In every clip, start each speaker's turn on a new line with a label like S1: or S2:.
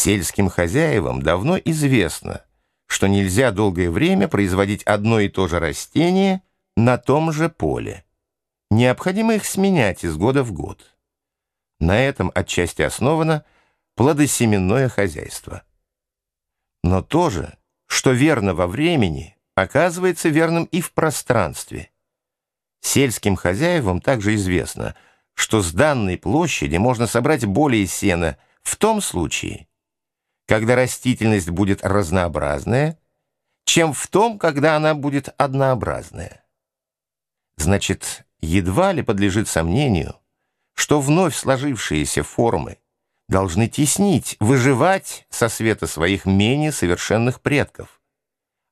S1: Сельским хозяевам давно известно, что нельзя долгое время производить одно и то же растение на том же поле. Необходимо их сменять из года в год. На этом отчасти основано плодосеменное хозяйство. Но то же, что верно во времени, оказывается верным и в пространстве. Сельским хозяевам также известно, что с данной площади можно собрать более сена в том случае, когда растительность будет разнообразная, чем в том, когда она будет однообразная. Значит, едва ли подлежит сомнению, что вновь сложившиеся формы должны теснить, выживать со света своих менее совершенных предков,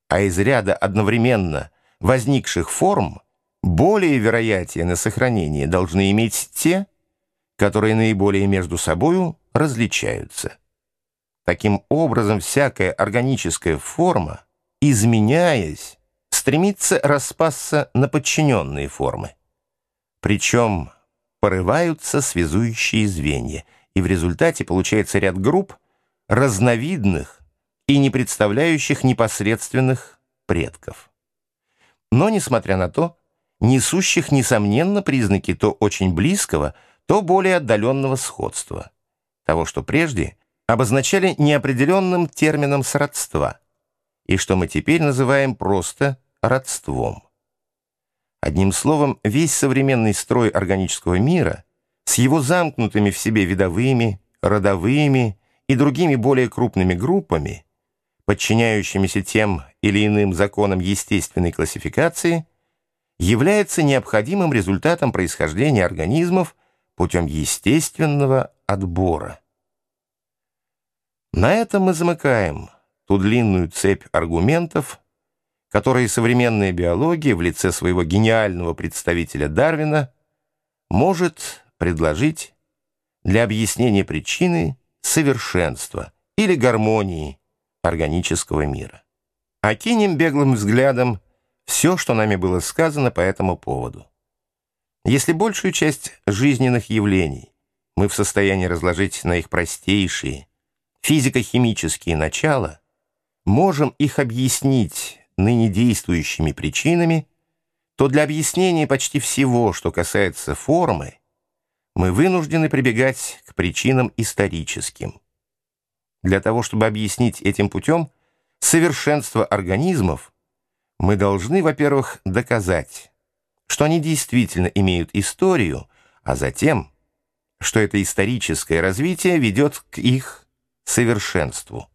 S1: а из ряда одновременно возникших форм более вероятие на сохранение должны иметь те, которые наиболее между собою различаются. Таким образом, всякая органическая форма, изменяясь, стремится распасться на подчиненные формы. Причем порываются связующие звенья, и в результате получается ряд групп разновидных и не представляющих непосредственных предков. Но, несмотря на то, несущих, несомненно, признаки то очень близкого, то более отдаленного сходства, того, что прежде обозначали неопределенным термином сродства, и что мы теперь называем просто родством. Одним словом, весь современный строй органического мира с его замкнутыми в себе видовыми, родовыми и другими более крупными группами, подчиняющимися тем или иным законам естественной классификации, является необходимым результатом происхождения организмов путем естественного отбора. На этом мы замыкаем ту длинную цепь аргументов, которые современная биология в лице своего гениального представителя Дарвина может предложить для объяснения причины совершенства или гармонии органического мира. Окинем беглым взглядом все, что нами было сказано по этому поводу. Если большую часть жизненных явлений мы в состоянии разложить на их простейшие физико-химические начала, можем их объяснить ныне действующими причинами, то для объяснения почти всего, что касается формы, мы вынуждены прибегать к причинам историческим. Для того, чтобы объяснить этим путем совершенство организмов, мы должны, во-первых, доказать, что они действительно имеют историю, а затем, что это историческое развитие ведет к их совершенству.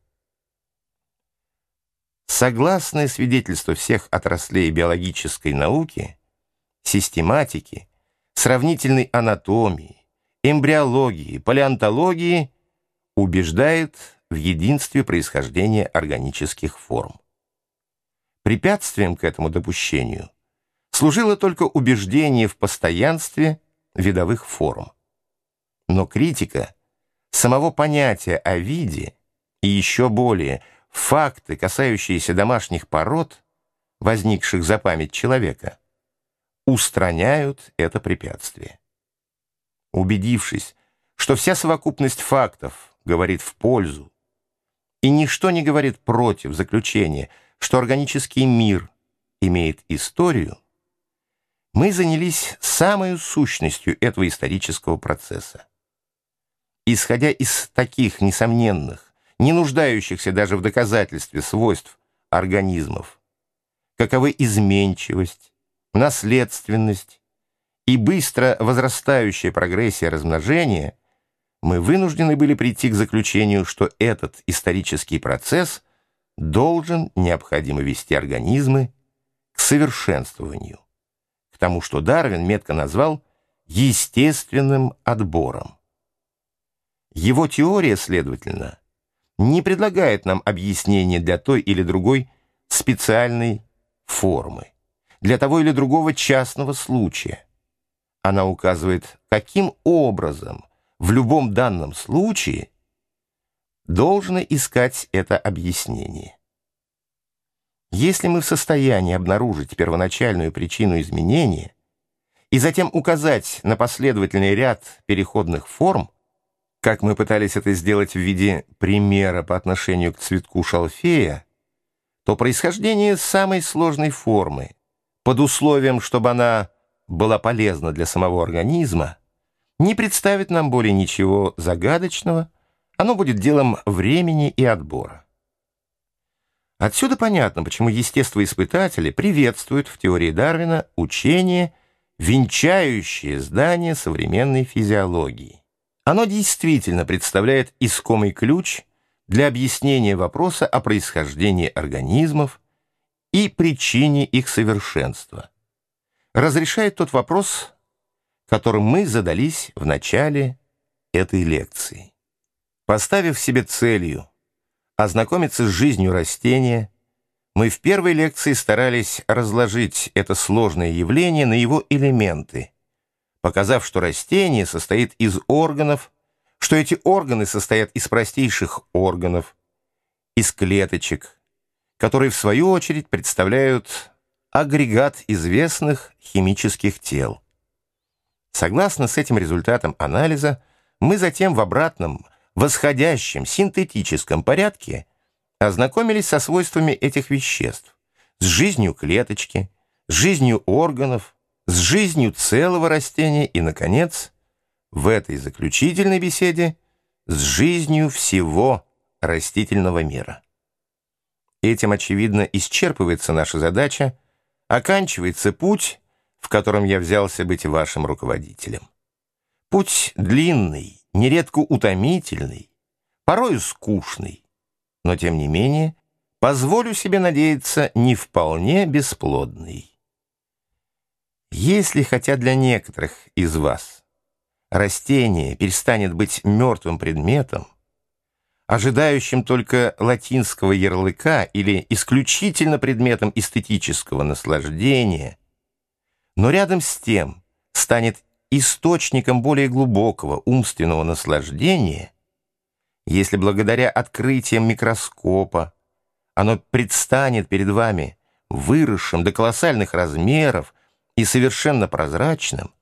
S1: Согласно свидетельству всех отраслей биологической науки, систематики, сравнительной анатомии, эмбриологии, палеонтологии, убеждает в единстве происхождения органических форм. Препятствием к этому допущению служило только убеждение в постоянстве видовых форм. Но критика самого понятия о виде и еще более – факты, касающиеся домашних пород, возникших за память человека, устраняют это препятствие. Убедившись, что вся совокупность фактов говорит в пользу, и ничто не говорит против заключения, что органический мир имеет историю, мы занялись самой сущностью этого исторического процесса. Исходя из таких несомненных, не нуждающихся даже в доказательстве свойств организмов, каковы изменчивость, наследственность и быстро возрастающая прогрессия размножения, мы вынуждены были прийти к заключению, что этот исторический процесс должен необходимо вести организмы к совершенствованию, к тому, что Дарвин метко назвал естественным отбором. Его теория, следовательно, не предлагает нам объяснения для той или другой специальной формы, для того или другого частного случая. Она указывает, каким образом в любом данном случае должно искать это объяснение. Если мы в состоянии обнаружить первоначальную причину изменения и затем указать на последовательный ряд переходных форм, как мы пытались это сделать в виде примера по отношению к цветку шалфея, то происхождение самой сложной формы, под условием, чтобы она была полезна для самого организма, не представит нам более ничего загадочного, оно будет делом времени и отбора. Отсюда понятно, почему естествоиспытатели приветствуют в теории Дарвина учение, венчающее здание современной физиологии. Оно действительно представляет искомый ключ для объяснения вопроса о происхождении организмов и причине их совершенства. Разрешает тот вопрос, которым мы задались в начале этой лекции. Поставив себе целью ознакомиться с жизнью растения, мы в первой лекции старались разложить это сложное явление на его элементы – показав, что растение состоит из органов, что эти органы состоят из простейших органов, из клеточек, которые в свою очередь представляют агрегат известных химических тел. Согласно с этим результатом анализа, мы затем в обратном, восходящем, синтетическом порядке ознакомились со свойствами этих веществ, с жизнью клеточки, с жизнью органов, с жизнью целого растения и, наконец, в этой заключительной беседе с жизнью всего растительного мира. Этим, очевидно, исчерпывается наша задача, оканчивается путь, в котором я взялся быть вашим руководителем. Путь длинный, нередко утомительный, порою скучный, но, тем не менее, позволю себе надеяться, не вполне бесплодный. Если, хотя для некоторых из вас, растение перестанет быть мертвым предметом, ожидающим только латинского ярлыка или исключительно предметом эстетического наслаждения, но рядом с тем станет источником более глубокого умственного наслаждения, если благодаря открытиям микроскопа оно предстанет перед вами выросшим до колоссальных размеров, и совершенно прозрачным,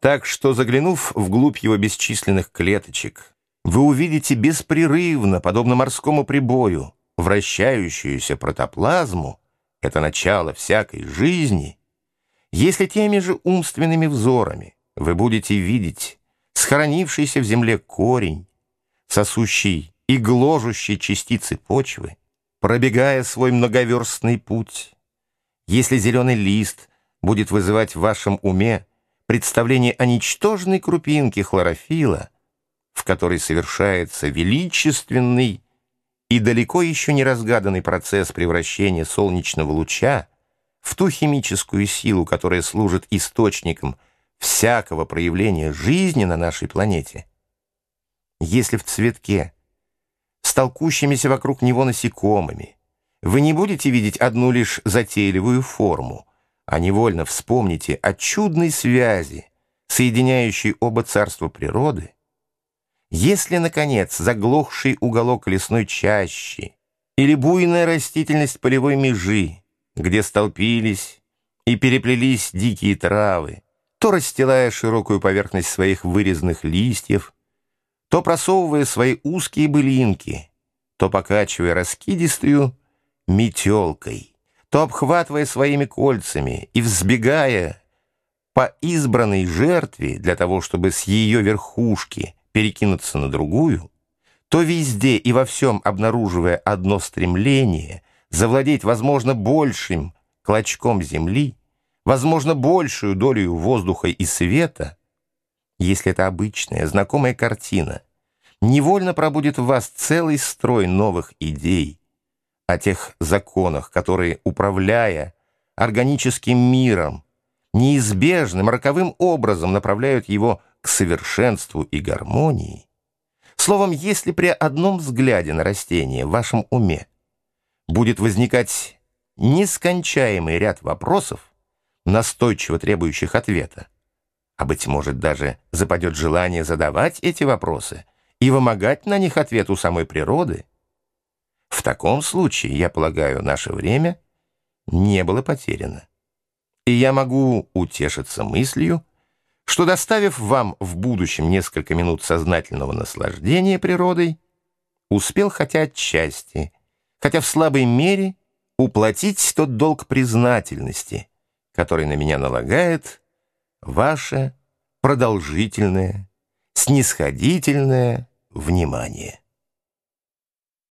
S1: так что, заглянув вглубь его бесчисленных клеточек, вы увидите беспрерывно, подобно морскому прибою, вращающуюся протоплазму, это начало всякой жизни, если теми же умственными взорами вы будете видеть схоронившийся в земле корень, сосущий и гложущий частицы почвы, пробегая свой многоверстный путь, если зеленый лист будет вызывать в вашем уме представление о ничтожной крупинке хлорофила, в которой совершается величественный и далеко еще не разгаданный процесс превращения солнечного луча в ту химическую силу, которая служит источником всякого проявления жизни на нашей планете. Если в цветке, с толкущимися вокруг него насекомыми, вы не будете видеть одну лишь затейливую форму, а невольно вспомните о чудной связи, соединяющей оба царства природы, если, наконец, заглохший уголок лесной чащи или буйная растительность полевой межи, где столпились и переплелись дикие травы, то расстилая широкую поверхность своих вырезанных листьев, то просовывая свои узкие былинки, то покачивая раскидистую метелкой, то обхватывая своими кольцами и взбегая по избранной жертве для того, чтобы с ее верхушки перекинуться на другую, то везде и во всем обнаруживая одно стремление завладеть, возможно, большим клочком земли, возможно, большую долю воздуха и света, если это обычная, знакомая картина, невольно пробудет в вас целый строй новых идей, о тех законах, которые, управляя органическим миром, неизбежным, роковым образом направляют его к совершенству и гармонии, словом, если при одном взгляде на растение в вашем уме будет возникать нескончаемый ряд вопросов, настойчиво требующих ответа, а, быть может, даже западет желание задавать эти вопросы и вымогать на них ответ у самой природы, в таком случае, я полагаю, наше время не было потеряно. И я могу утешиться мыслью, что, доставив вам в будущем несколько минут сознательного наслаждения природой, успел хотя отчасти, хотя в слабой мере уплатить тот долг признательности, который на меня налагает ваше продолжительное, снисходительное внимание.